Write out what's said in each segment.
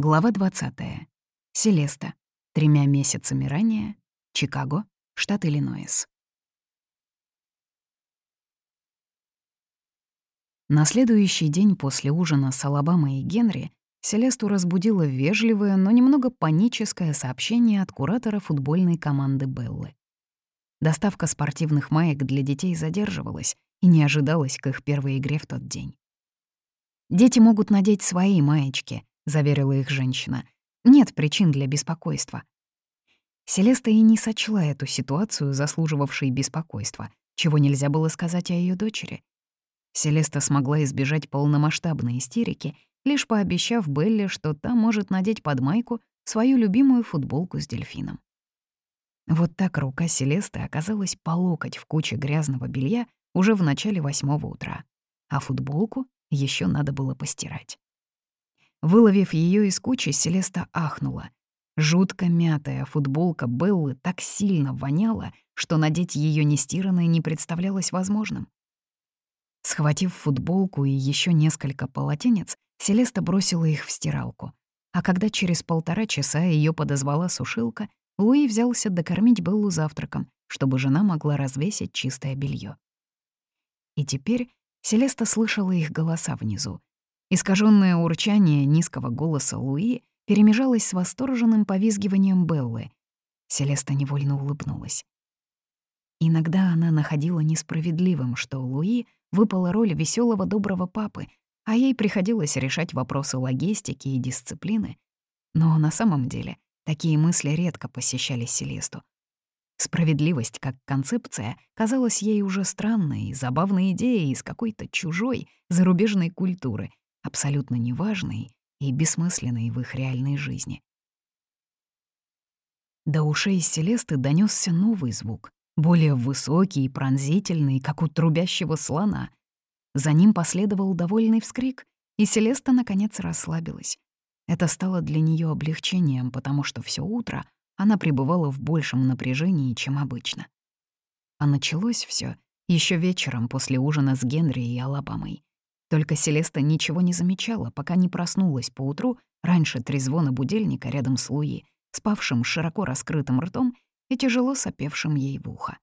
Глава 20. Селеста. Тремя месяцами ранее. Чикаго, штат Иллинойс. На следующий день после ужина с Алабамой и Генри Селесту разбудило вежливое, но немного паническое сообщение от куратора футбольной команды Беллы. Доставка спортивных маек для детей задерживалась и не ожидалась к их первой игре в тот день. «Дети могут надеть свои маечки», заверила их женщина. «Нет причин для беспокойства». Селеста и не сочла эту ситуацию, заслуживавшей беспокойства, чего нельзя было сказать о ее дочери. Селеста смогла избежать полномасштабной истерики, лишь пообещав Белли, что та может надеть под майку свою любимую футболку с дельфином. Вот так рука Селесты оказалась по локоть в куче грязного белья уже в начале восьмого утра, а футболку еще надо было постирать. Выловив ее из кучи, Селеста ахнула. Жутко мятая футболка Беллы так сильно воняла, что надеть ее нестиранной не представлялось возможным. Схватив футболку и еще несколько полотенец, Селеста бросила их в стиралку. А когда через полтора часа ее подозвала сушилка, Луи взялся докормить Беллу завтраком, чтобы жена могла развесить чистое белье. И теперь Селеста слышала их голоса внизу, Искаженное урчание низкого голоса Луи перемежалось с восторженным повизгиванием Беллы. Селеста невольно улыбнулась. Иногда она находила несправедливым, что Луи выпала роль веселого доброго папы, а ей приходилось решать вопросы логистики и дисциплины. Но на самом деле такие мысли редко посещали Селесту. Справедливость как концепция казалась ей уже странной, забавной идеей из какой-то чужой, зарубежной культуры, абсолютно неважной и бессмысленной в их реальной жизни. До ушей Селесты донесся новый звук, более высокий и пронзительный, как у трубящего слона. За ним последовал довольный вскрик, и Селеста, наконец, расслабилась. Это стало для нее облегчением, потому что все утро она пребывала в большем напряжении, чем обычно. А началось все еще вечером после ужина с Генри и Алабамой. Только Селеста ничего не замечала, пока не проснулась поутру раньше трезвона будильника рядом с Луи, спавшим широко раскрытым ртом и тяжело сопевшим ей в ухо.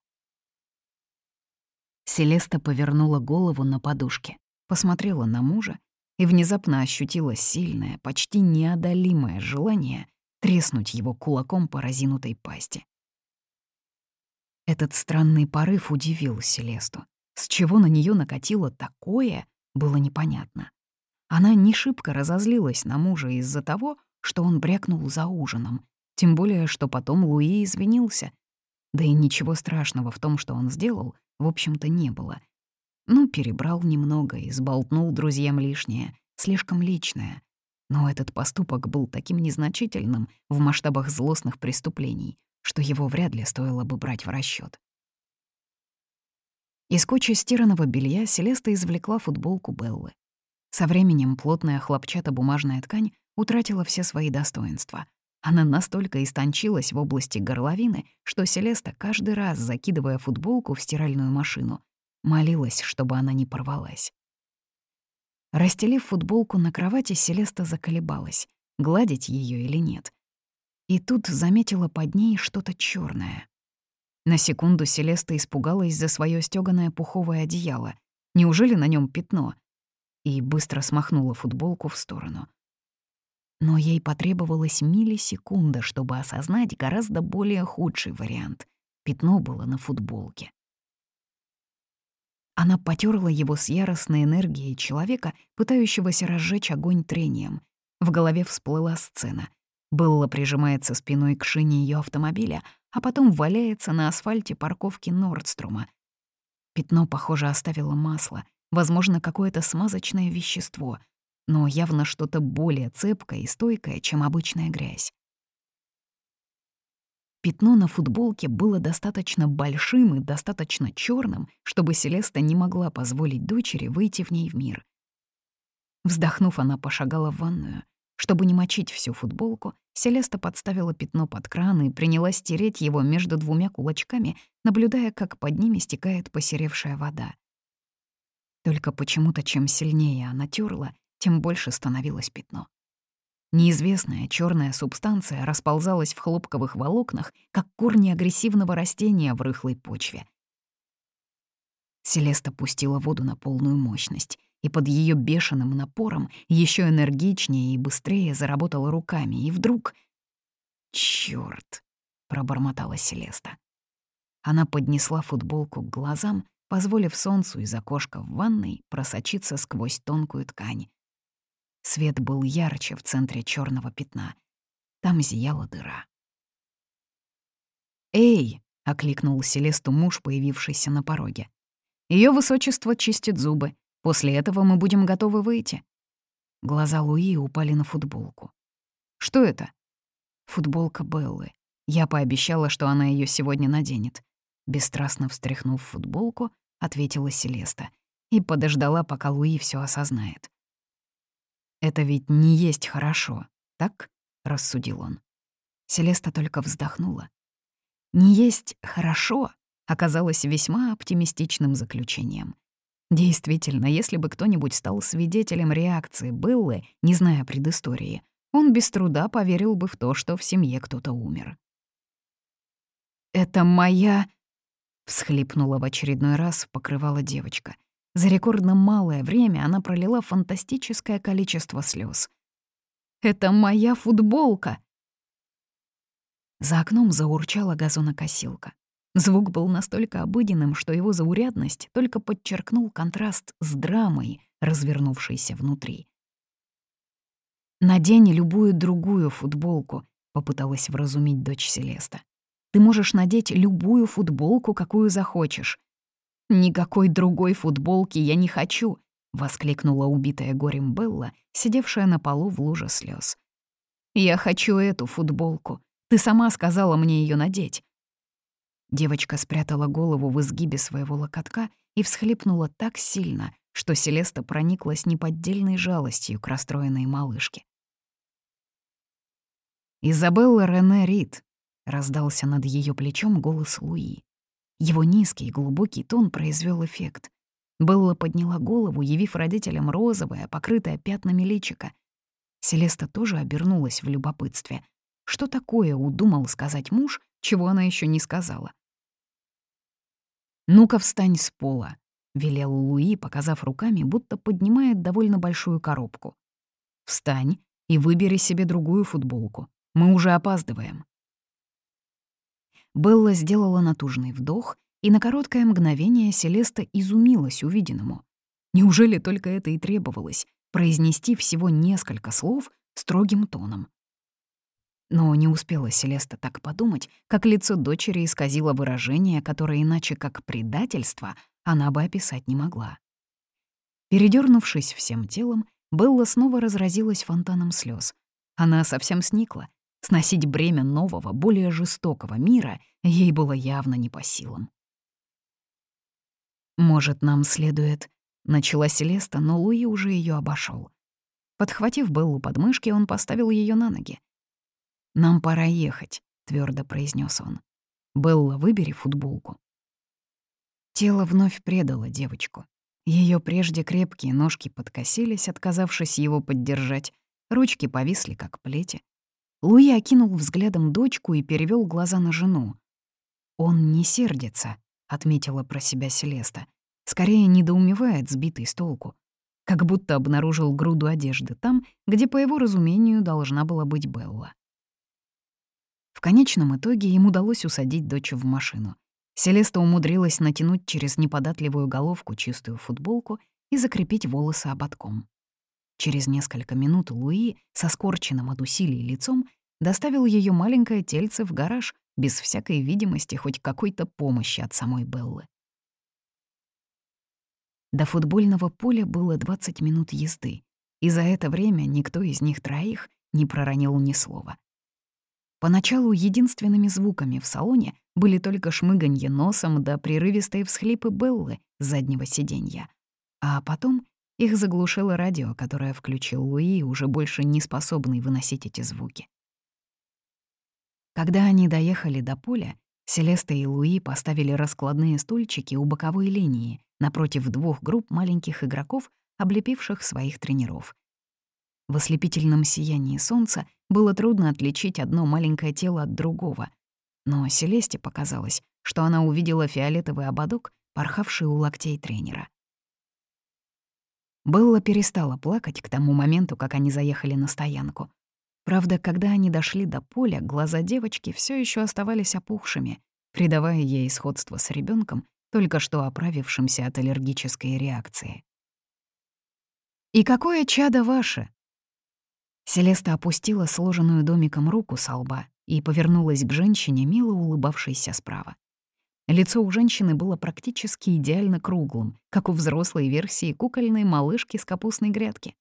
Селеста повернула голову на подушке, посмотрела на мужа и внезапно ощутила сильное, почти неодолимое желание треснуть его кулаком по разинутой пасти. Этот странный порыв удивил Селесту. С чего на нее накатило такое, было непонятно. Она не шибко разозлилась на мужа из-за того, что он брякнул за ужином, тем более, что потом Луи извинился. Да и ничего страшного в том, что он сделал, в общем-то, не было. Ну, перебрал немного и сболтнул друзьям лишнее, слишком личное. Но этот поступок был таким незначительным в масштабах злостных преступлений, что его вряд ли стоило бы брать в расчет. Из кучи стиранного белья Селеста извлекла футболку Беллы. Со временем плотная хлопчатобумажная ткань утратила все свои достоинства. Она настолько истончилась в области горловины, что Селеста, каждый раз закидывая футболку в стиральную машину, молилась, чтобы она не порвалась. Расстелив футболку на кровати, Селеста заколебалась, гладить ее или нет. И тут заметила под ней что-то черное. На секунду Селеста испугалась за свое стёганое пуховое одеяло. Неужели на нем пятно? И быстро смахнула футболку в сторону. Но ей потребовалась миллисекунда, чтобы осознать гораздо более худший вариант. Пятно было на футболке. Она потерла его с яростной энергией человека, пытающегося разжечь огонь трением. В голове всплыла сцена. Белла прижимается спиной к шине ее автомобиля, а потом валяется на асфальте парковки Нордструма. Пятно, похоже, оставило масло, возможно, какое-то смазочное вещество, но явно что-то более цепкое и стойкое, чем обычная грязь. Пятно на футболке было достаточно большим и достаточно черным, чтобы Селеста не могла позволить дочери выйти в ней в мир. Вздохнув, она пошагала в ванную — чтобы не мочить всю футболку, Селеста подставила пятно под кран и принялась стереть его между двумя кулачками, наблюдая, как под ними стекает посеревшая вода. Только почему-то чем сильнее она терла, тем больше становилось пятно. Неизвестная черная субстанция расползалась в хлопковых волокнах, как корни агрессивного растения в рыхлой почве. Селеста пустила воду на полную мощность, и под ее бешеным напором еще энергичнее и быстрее заработала руками, и вдруг... «Чёрт!» — пробормотала Селеста. Она поднесла футболку к глазам, позволив солнцу из окошка в ванной просочиться сквозь тонкую ткань. Свет был ярче в центре черного пятна. Там зияла дыра. «Эй!» — окликнул Селесту муж, появившийся на пороге. Ее высочество чистит зубы. После этого мы будем готовы выйти». Глаза Луи упали на футболку. «Что это?» «Футболка Беллы. Я пообещала, что она ее сегодня наденет». Бесстрастно встряхнув футболку, ответила Селеста и подождала, пока Луи все осознает. «Это ведь не есть хорошо, так?» — рассудил он. Селеста только вздохнула. «Не есть хорошо» оказалось весьма оптимистичным заключением. Действительно, если бы кто-нибудь стал свидетелем реакции Беллы, не зная предыстории, он без труда поверил бы в то, что в семье кто-то умер. «Это моя...» — всхлипнула в очередной раз, покрывала девочка. За рекордно малое время она пролила фантастическое количество слез. «Это моя футболка!» За окном заурчала газонокосилка. Звук был настолько обыденным, что его заурядность только подчеркнул контраст с драмой, развернувшейся внутри. «Надень любую другую футболку», — попыталась вразумить дочь Селеста. «Ты можешь надеть любую футболку, какую захочешь». «Никакой другой футболки я не хочу», — воскликнула убитая горем Белла, сидевшая на полу в луже слез. «Я хочу эту футболку. Ты сама сказала мне ее надеть. Девочка спрятала голову в изгибе своего локотка и всхлипнула так сильно, что Селеста прониклась неподдельной жалостью к расстроенной малышке. «Изабелла Рене Рид», — раздался над ее плечом голос Луи. Его низкий глубокий тон произвел эффект. Белла подняла голову, явив родителям розовое, покрытое пятнами личико. Селеста тоже обернулась в любопытстве. Что такое удумал сказать муж, чего она еще не сказала. «Ну-ка, встань с пола», — велел Луи, показав руками, будто поднимает довольно большую коробку. «Встань и выбери себе другую футболку. Мы уже опаздываем». Белла сделала натужный вдох, и на короткое мгновение Селеста изумилась увиденному. Неужели только это и требовалось — произнести всего несколько слов строгим тоном? Но не успела Селеста так подумать, как лицо дочери исказило выражение, которое иначе как предательство она бы описать не могла. Передернувшись всем телом, Белла снова разразилась фонтаном слез. Она совсем сникла. Сносить бремя нового, более жестокого мира ей было явно не по силам. «Может, нам следует...» — начала Селеста, но Луи уже ее обошел. Подхватив Беллу под мышки, он поставил ее на ноги. «Нам пора ехать», — твердо произнес он. «Белла, выбери футболку». Тело вновь предало девочку. Ее прежде крепкие ножки подкосились, отказавшись его поддержать, ручки повисли, как плети. Луи окинул взглядом дочку и перевел глаза на жену. «Он не сердится», — отметила про себя Селеста. «Скорее недоумевает, сбитый с толку. Как будто обнаружил груду одежды там, где, по его разумению, должна была быть Белла. В конечном итоге им удалось усадить дочь в машину. Селеста умудрилась натянуть через неподатливую головку чистую футболку и закрепить волосы ободком. Через несколько минут Луи со скорченным от усилий лицом доставил ее маленькое тельце в гараж без всякой видимости хоть какой-то помощи от самой Беллы. До футбольного поля было 20 минут езды, и за это время никто из них троих не проронил ни слова. Поначалу единственными звуками в салоне были только шмыганье носом да прерывистые всхлипы Беллы с заднего сиденья. А потом их заглушило радио, которое включил Луи, уже больше не способный выносить эти звуки. Когда они доехали до поля, Селеста и Луи поставили раскладные стульчики у боковой линии напротив двух групп маленьких игроков, облепивших своих тренеров. В ослепительном сиянии солнца было трудно отличить одно маленькое тело от другого. Но Селесте показалось, что она увидела фиолетовый ободок, порхавший у локтей тренера. Белла перестала плакать к тому моменту, как они заехали на стоянку. Правда, когда они дошли до поля, глаза девочки все еще оставались опухшими, придавая ей сходство с ребенком, только что оправившимся от аллергической реакции. «И какое чадо ваше?» Селеста опустила сложенную домиком руку со лба и повернулась к женщине, мило улыбавшейся справа. Лицо у женщины было практически идеально круглым, как у взрослой версии кукольной малышки с капустной грядки.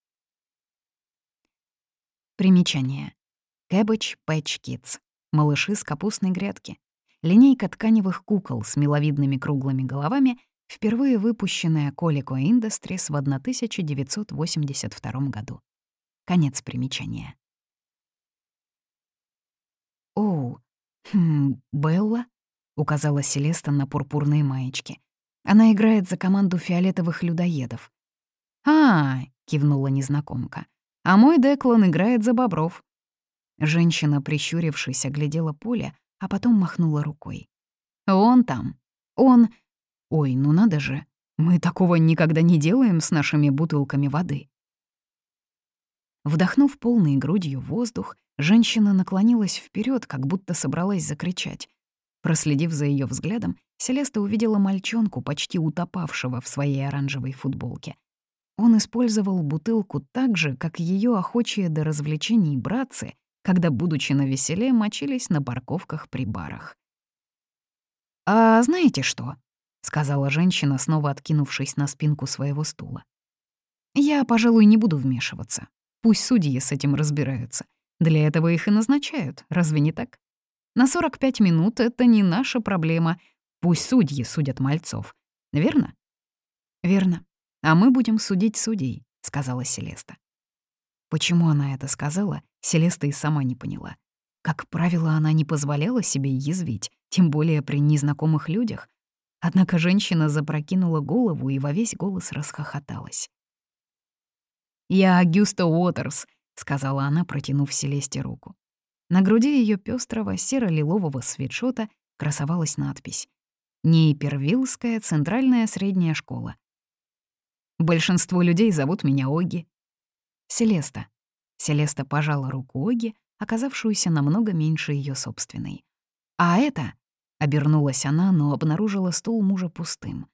Примечание. Cabbage Patch Kids. Малыши с капустной грядки. Линейка тканевых кукол с миловидными круглыми головами, впервые выпущенная Colico Industries в 1982 году. Конец примечания. «Оу, хм, Белла?» — указала Селеста на пурпурные маечки. «Она играет за команду фиолетовых людоедов». «А, -а — кивнула незнакомка, — «а мой Деклан играет за бобров». Женщина, прищурившись, оглядела поле, а потом махнула рукой. «Он там. Он... Ой, ну надо же. Мы такого никогда не делаем с нашими бутылками воды». Вдохнув полной грудью воздух, женщина наклонилась вперед, как будто собралась закричать. Проследив за ее взглядом, Селеста увидела мальчонку, почти утопавшего в своей оранжевой футболке. Он использовал бутылку так же, как ее охочие до развлечений братцы, когда, будучи на веселе, мочились на парковках при барах. «А знаете что?» — сказала женщина, снова откинувшись на спинку своего стула. «Я, пожалуй, не буду вмешиваться. Пусть судьи с этим разбираются. Для этого их и назначают, разве не так?» На 45 минут это не наша проблема. Пусть судьи судят мальцов. Верно? Верно. А мы будем судить судей, сказала Селеста. Почему она это сказала, Селеста и сама не поняла. Как правило, она не позволяла себе язвить, тем более при незнакомых людях. Однако женщина запрокинула голову и во весь голос расхохоталась. «Я Агюста Уотерс», — сказала она, протянув Селесте руку. На груди ее пестрого серо-лилового свитшота красовалась надпись «Нейпервиллская центральная средняя школа». Большинство людей зовут меня Оги. Селеста. Селеста пожала руку Оги, оказавшуюся намного меньше ее собственной. А это... Обернулась она, но обнаружила стул мужа пустым.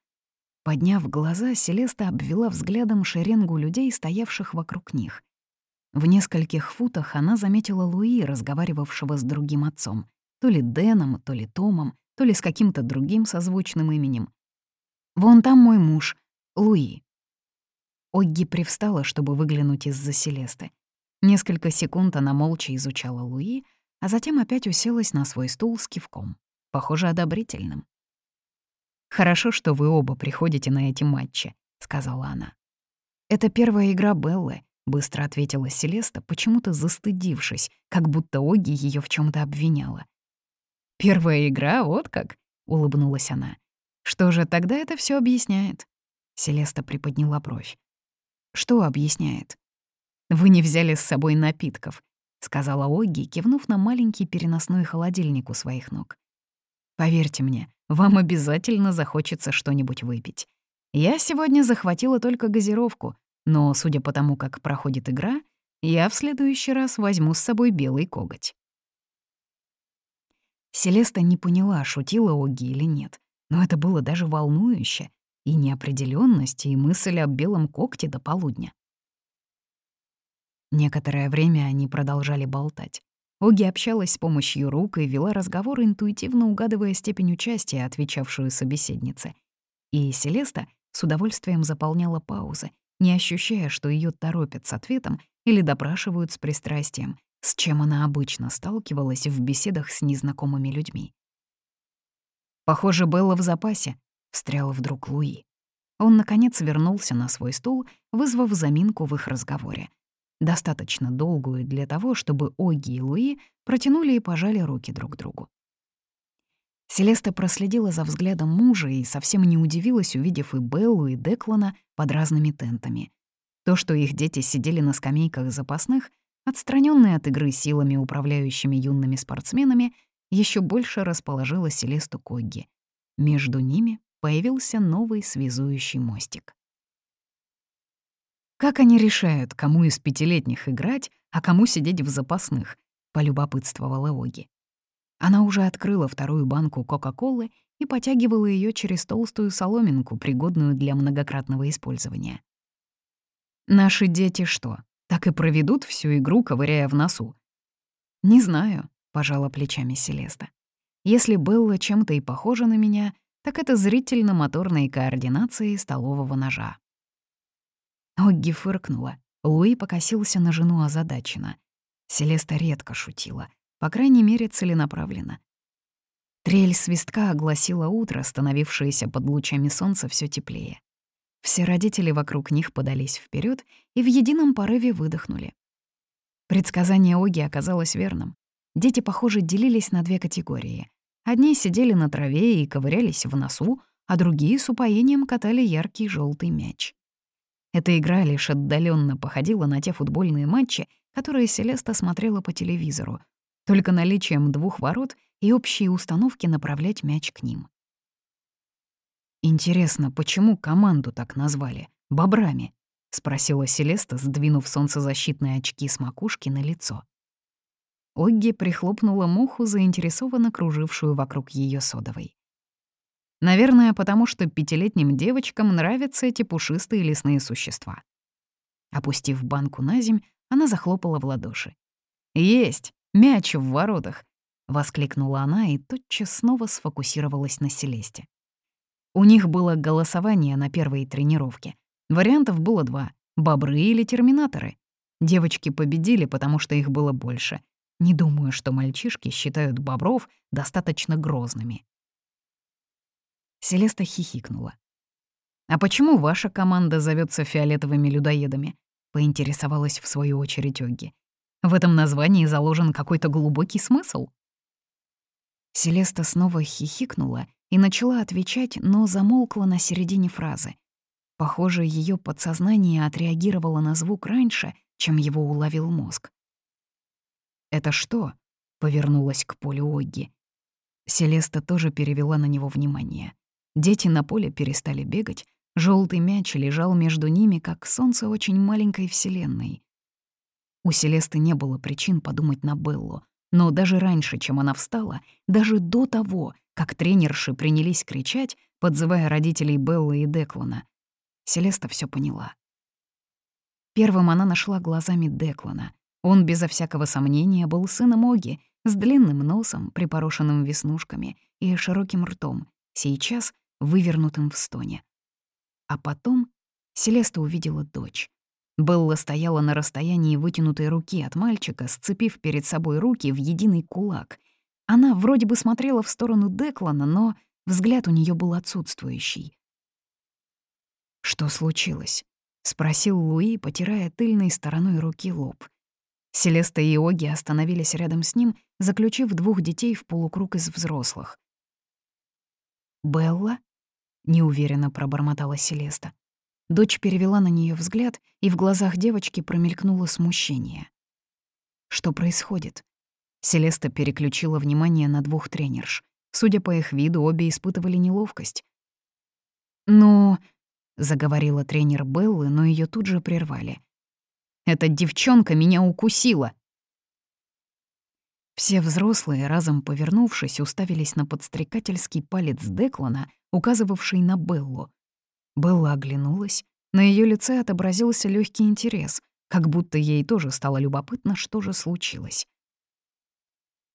Подняв глаза, Селеста обвела взглядом шеренгу людей, стоявших вокруг них. В нескольких футах она заметила Луи, разговаривавшего с другим отцом, то ли Дэном, то ли Томом, то ли с каким-то другим созвучным именем. «Вон там мой муж, Луи». Огги привстала, чтобы выглянуть из-за Селесты. Несколько секунд она молча изучала Луи, а затем опять уселась на свой стул с кивком, похоже, одобрительным. «Хорошо, что вы оба приходите на эти матчи», — сказала она. «Это первая игра Беллы, — быстро ответила Селеста, почему-то застыдившись, как будто Оги ее в чем то обвиняла. «Первая игра, вот как?» — улыбнулась она. «Что же, тогда это все объясняет?» Селеста приподняла бровь. «Что объясняет?» «Вы не взяли с собой напитков», — сказала Оги, кивнув на маленький переносной холодильник у своих ног. «Поверьте мне, вам обязательно захочется что-нибудь выпить. Я сегодня захватила только газировку, но, судя по тому, как проходит игра, я в следующий раз возьму с собой белый коготь. Селеста не поняла, шутила Оги или нет, но это было даже волнующе, и неопределенность, и мысль о белом когте до полудня. Некоторое время они продолжали болтать. Оги общалась с помощью рук и вела разговор, интуитивно угадывая степень участия, отвечавшую собеседнице. И Селеста с удовольствием заполняла паузы, не ощущая, что ее торопят с ответом или допрашивают с пристрастием, с чем она обычно сталкивалась в беседах с незнакомыми людьми. «Похоже, Белла в запасе», — встрял вдруг Луи. Он, наконец, вернулся на свой стул, вызвав заминку в их разговоре. Достаточно долгую для того, чтобы Оги и Луи протянули и пожали руки друг другу. Селеста проследила за взглядом мужа и совсем не удивилась, увидев и Беллу, и Деклана под разными тентами. То, что их дети сидели на скамейках запасных, отстраненные от игры силами, управляющими юными спортсменами, еще больше расположило Селесту Когги. Между ними появился новый связующий мостик. «Как они решают, кому из пятилетних играть, а кому сидеть в запасных?» — полюбопытствовала Оги. Она уже открыла вторую банку Кока-Колы и потягивала ее через толстую соломинку, пригодную для многократного использования. «Наши дети что, так и проведут всю игру, ковыряя в носу?» «Не знаю», — пожала плечами Селеста. «Если Белла чем-то и похожа на меня, так это зрительно-моторной координацией столового ножа». Огги фыркнула. Луи покосился на жену озадаченно. Селеста редко шутила, по крайней мере, целенаправленно. Трель свистка огласила утро, становившееся под лучами солнца все теплее. Все родители вокруг них подались вперед и в едином порыве выдохнули. Предсказание Оги оказалось верным. Дети, похоже, делились на две категории. Одни сидели на траве и ковырялись в носу, а другие с упоением катали яркий желтый мяч. Эта игра лишь отдаленно походила на те футбольные матчи, которые Селеста смотрела по телевизору, только наличием двух ворот и общей установки направлять мяч к ним. «Интересно, почему команду так назвали? Бобрами?» — спросила Селеста, сдвинув солнцезащитные очки с макушки на лицо. Огги прихлопнула муху, заинтересованно кружившую вокруг ее содовой. Наверное, потому что пятилетним девочкам нравятся эти пушистые лесные существа. Опустив банку на земь, она захлопала в ладоши. «Есть! Мяч в воротах!» — воскликнула она и тотчас снова сфокусировалась на Селесте. У них было голосование на первой тренировке. Вариантов было два — бобры или терминаторы. Девочки победили, потому что их было больше. Не думаю, что мальчишки считают бобров достаточно грозными. Селеста хихикнула. «А почему ваша команда зовется фиолетовыми людоедами?» — поинтересовалась в свою очередь Огги. «В этом названии заложен какой-то глубокий смысл?» Селеста снова хихикнула и начала отвечать, но замолкла на середине фразы. Похоже, ее подсознание отреагировало на звук раньше, чем его уловил мозг. «Это что?» — повернулась к полю Огги. Селеста тоже перевела на него внимание. Дети на поле перестали бегать, желтый мяч лежал между ними, как солнце очень маленькой вселенной. У Селесты не было причин подумать на Беллу, но даже раньше, чем она встала, даже до того, как тренерши принялись кричать, подзывая родителей Беллы и Деклана, Селеста все поняла. Первым она нашла глазами Деклана. Он, безо всякого сомнения, был сыном Оги, с длинным носом, припорошенным веснушками и широким ртом, сейчас вывернутым в стоне. А потом Селеста увидела дочь. Белла стояла на расстоянии вытянутой руки от мальчика, сцепив перед собой руки в единый кулак. Она вроде бы смотрела в сторону Деклана, но взгляд у нее был отсутствующий. «Что случилось?» — спросил Луи, потирая тыльной стороной руки лоб. Селеста и Оги остановились рядом с ним, заключив двух детей в полукруг из взрослых. «Белла?» — неуверенно пробормотала Селеста. Дочь перевела на нее взгляд, и в глазах девочки промелькнуло смущение. «Что происходит?» Селеста переключила внимание на двух тренерш. Судя по их виду, обе испытывали неловкость. «Ну...» — заговорила тренер Беллы, но ее тут же прервали. «Эта девчонка меня укусила!» Все взрослые, разом повернувшись, уставились на подстрекательский палец Деклана, указывавший на Беллу. Белла оглянулась, на ее лице отобразился легкий интерес, как будто ей тоже стало любопытно, что же случилось.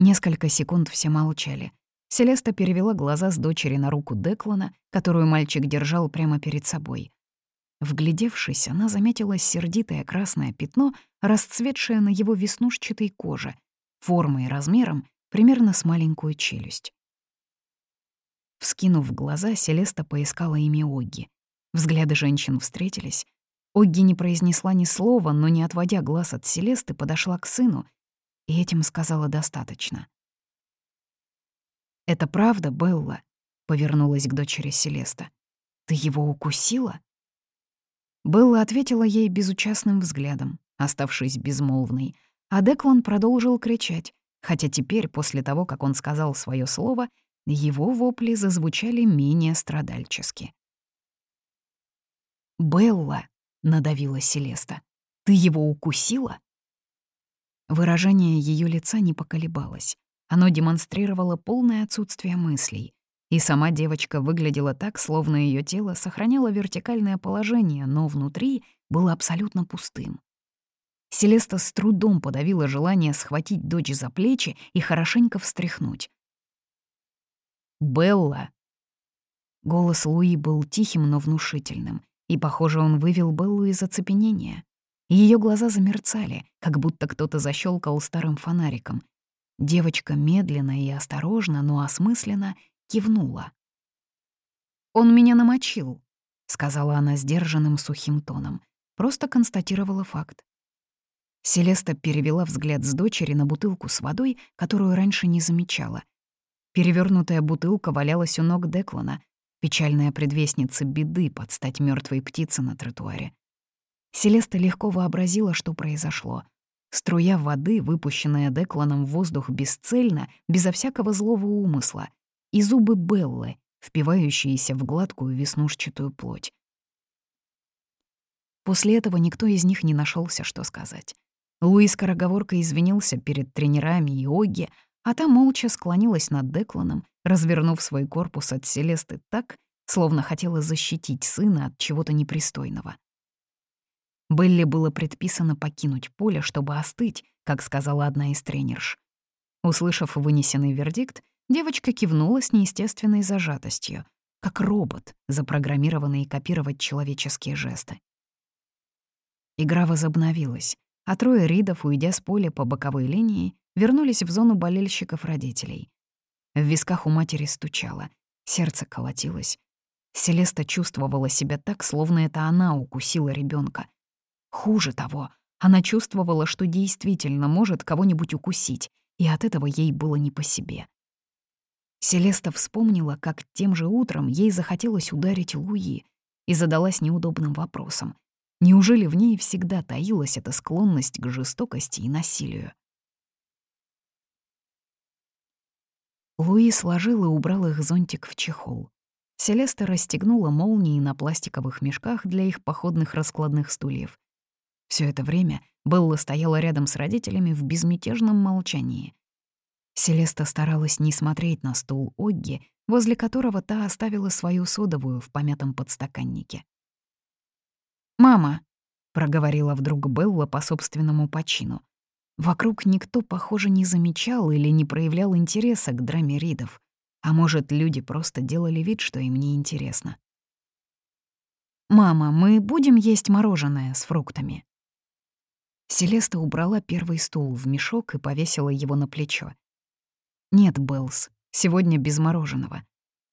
Несколько секунд все молчали. Селеста перевела глаза с дочери на руку Деклана, которую мальчик держал прямо перед собой. Вглядевшись, она заметила сердитое красное пятно, расцветшее на его веснушчатой коже — формой и размером примерно с маленькую челюсть. Вскинув глаза, Селеста поискала имя Огги. Взгляды женщин встретились. Огги не произнесла ни слова, но, не отводя глаз от Селесты, подошла к сыну и этим сказала достаточно. «Это правда, Белла?» — повернулась к дочери Селеста. «Ты его укусила?» Белла ответила ей безучастным взглядом, оставшись безмолвной, а Деклан продолжил кричать, хотя теперь, после того, как он сказал свое слово, его вопли зазвучали менее страдальчески. «Белла!» — надавила Селеста. «Ты его укусила?» Выражение ее лица не поколебалось. Оно демонстрировало полное отсутствие мыслей. И сама девочка выглядела так, словно ее тело сохраняло вертикальное положение, но внутри было абсолютно пустым. Селеста с трудом подавила желание схватить дочь за плечи и хорошенько встряхнуть. «Белла!» Голос Луи был тихим, но внушительным, и, похоже, он вывел Беллу из оцепенения. Ее глаза замерцали, как будто кто-то защелкал старым фонариком. Девочка медленно и осторожно, но осмысленно кивнула. «Он меня намочил», — сказала она сдержанным сухим тоном. Просто констатировала факт. Селеста перевела взгляд с дочери на бутылку с водой, которую раньше не замечала. Перевернутая бутылка валялась у ног Деклана, печальная предвестница беды под стать мертвой птицы на тротуаре. Селеста легко вообразила, что произошло. Струя воды, выпущенная Декланом в воздух бесцельно, безо всякого злого умысла, и зубы Беллы, впивающиеся в гладкую веснушчатую плоть. После этого никто из них не нашелся, что сказать. Луис скороговоркой извинился перед тренерами и Оги, а та молча склонилась над Декланом, развернув свой корпус от Селесты так, словно хотела защитить сына от чего-то непристойного. Белли было предписано покинуть поле, чтобы остыть, как сказала одна из тренерш. Услышав вынесенный вердикт, девочка кивнула с неестественной зажатостью, как робот, запрограммированный копировать человеческие жесты. Игра возобновилась, а трое ридов, уйдя с поля по боковой линии, вернулись в зону болельщиков родителей. В висках у матери стучало, сердце колотилось. Селеста чувствовала себя так, словно это она укусила ребенка, Хуже того, она чувствовала, что действительно может кого-нибудь укусить, и от этого ей было не по себе. Селеста вспомнила, как тем же утром ей захотелось ударить Луи, и задалась неудобным вопросом. Неужели в ней всегда таилась эта склонность к жестокости и насилию? Луи сложил и убрал их зонтик в чехол. Селеста расстегнула молнии на пластиковых мешках для их походных раскладных стульев. Все это время Белла стояла рядом с родителями в безмятежном молчании. Селеста старалась не смотреть на стул Огги, возле которого та оставила свою содовую в помятом подстаканнике. «Мама», — проговорила вдруг Белла по собственному почину, Вокруг никто, похоже, не замечал или не проявлял интереса к драме Ридов. А может, люди просто делали вид, что им не интересно. «Мама, мы будем есть мороженое с фруктами?» Селеста убрала первый стул в мешок и повесила его на плечо. «Нет, Беллс, сегодня без мороженого.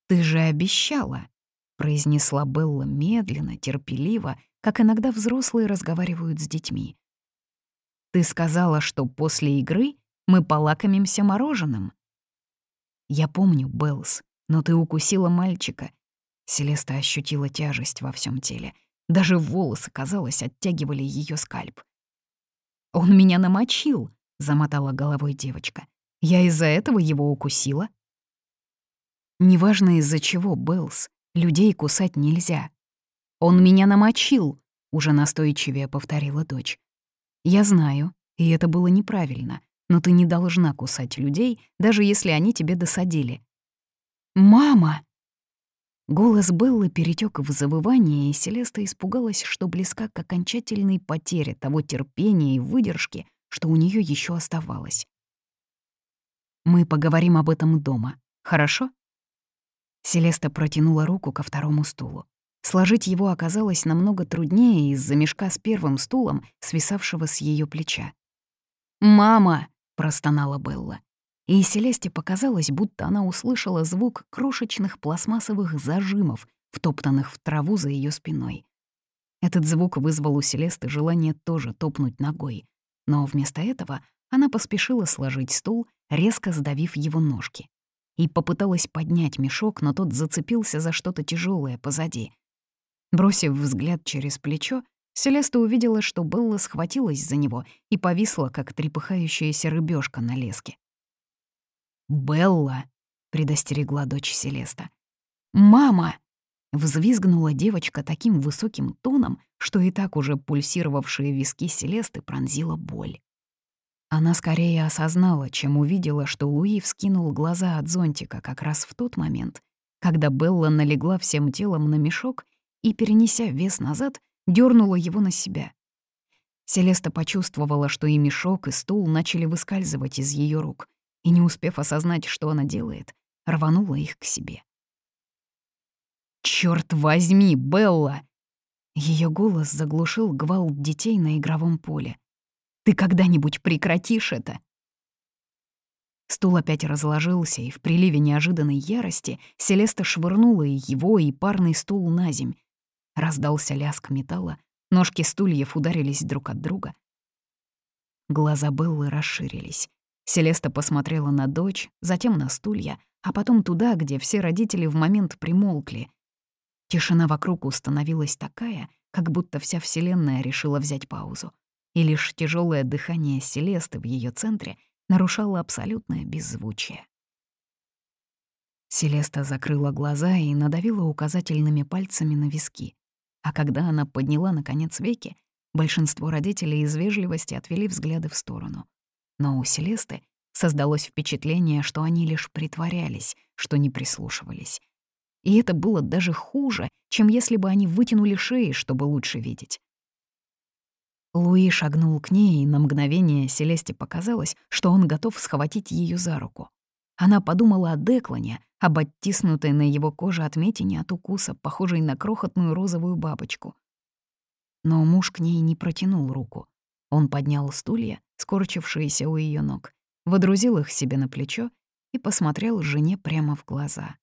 Ты же обещала!» — произнесла Белла медленно, терпеливо, как иногда взрослые разговаривают с детьми. «Ты сказала, что после игры мы полакомимся мороженым». «Я помню, Беллс, но ты укусила мальчика». Селеста ощутила тяжесть во всем теле. Даже волосы, казалось, оттягивали ее скальп. «Он меня намочил», — замотала головой девочка. «Я из-за этого его укусила». «Неважно из-за чего, Беллс, людей кусать нельзя». «Он меня намочил», — уже настойчивее повторила дочь. «Я знаю, и это было неправильно, но ты не должна кусать людей, даже если они тебе досадили». «Мама!» Голос Беллы перетек в завывание, и Селеста испугалась, что близка к окончательной потере того терпения и выдержки, что у нее еще оставалось. «Мы поговорим об этом дома, хорошо?» Селеста протянула руку ко второму стулу. Сложить его оказалось намного труднее из-за мешка с первым стулом, свисавшего с ее плеча. «Мама!» — простонала Белла и Селесте показалось, будто она услышала звук крошечных пластмассовых зажимов, втоптанных в траву за ее спиной. Этот звук вызвал у Селесты желание тоже топнуть ногой, но вместо этого она поспешила сложить стул, резко сдавив его ножки. И попыталась поднять мешок, но тот зацепился за что-то тяжелое позади. Бросив взгляд через плечо, Селеста увидела, что Белла схватилась за него и повисла, как трепыхающаяся рыбешка на леске. «Белла!» — предостерегла дочь Селеста. «Мама!» — взвизгнула девочка таким высоким тоном, что и так уже пульсировавшие виски Селесты пронзила боль. Она скорее осознала, чем увидела, что Луи вскинул глаза от зонтика как раз в тот момент, когда Белла налегла всем телом на мешок и, перенеся вес назад, дернула его на себя. Селеста почувствовала, что и мешок, и стул начали выскальзывать из ее рук, и, не успев осознать, что она делает, рванула их к себе. «Чёрт возьми, Белла!» Ее голос заглушил гвалт детей на игровом поле. «Ты когда-нибудь прекратишь это?» Стул опять разложился, и в приливе неожиданной ярости Селеста швырнула и его, и парный стул на земь. Раздался лязг металла, ножки стульев ударились друг от друга. Глаза Беллы расширились. Селеста посмотрела на дочь, затем на стулья, а потом туда, где все родители в момент примолкли. Тишина вокруг установилась такая, как будто вся Вселенная решила взять паузу. И лишь тяжелое дыхание Селесты в ее центре нарушало абсолютное беззвучие. Селеста закрыла глаза и надавила указательными пальцами на виски. А когда она подняла, наконец, веки, большинство родителей из вежливости отвели взгляды в сторону. Но у Селесты создалось впечатление, что они лишь притворялись, что не прислушивались. И это было даже хуже, чем если бы они вытянули шеи, чтобы лучше видеть. Луи шагнул к ней, и на мгновение Селесте показалось, что он готов схватить ее за руку. Она подумала о Деклане, об оттиснутой на его коже отметине от укуса, похожей на крохотную розовую бабочку. Но муж к ней не протянул руку. Он поднял стулья, скорчившиеся у ее ног, водрузил их себе на плечо и посмотрел жене прямо в глаза.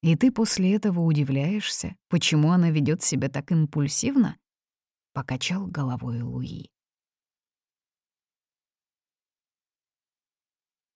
«И ты после этого удивляешься, почему она ведет себя так импульсивно?» покачал головой Луи.